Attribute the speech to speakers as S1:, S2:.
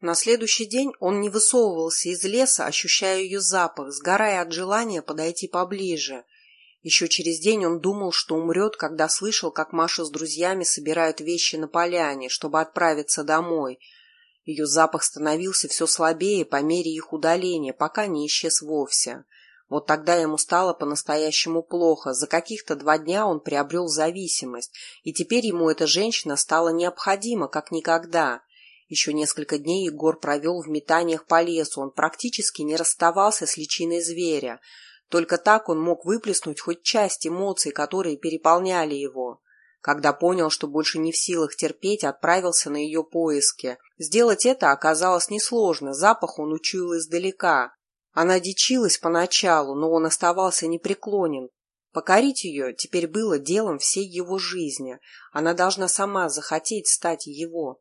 S1: На следующий день он не высовывался из леса, ощущая ее запах, сгорая от желания подойти поближе. Еще через день он думал, что умрет, когда слышал, как Маша с друзьями собирают вещи на поляне, чтобы отправиться домой. Ее запах становился все слабее по мере их удаления, пока не исчез вовсе. Вот тогда ему стало по-настоящему плохо. За каких-то два дня он приобрел зависимость, и теперь ему эта женщина стала необходима, как никогда. Еще несколько дней Егор провел в метаниях по лесу, он практически не расставался с личиной зверя. Только так он мог выплеснуть хоть часть эмоций, которые переполняли его. Когда понял, что больше не в силах терпеть, отправился на ее поиски. Сделать это оказалось несложно, запах он учуял издалека. Она дичилась поначалу, но он оставался непреклонен. Покорить ее теперь было делом всей его жизни. Она должна сама захотеть стать его.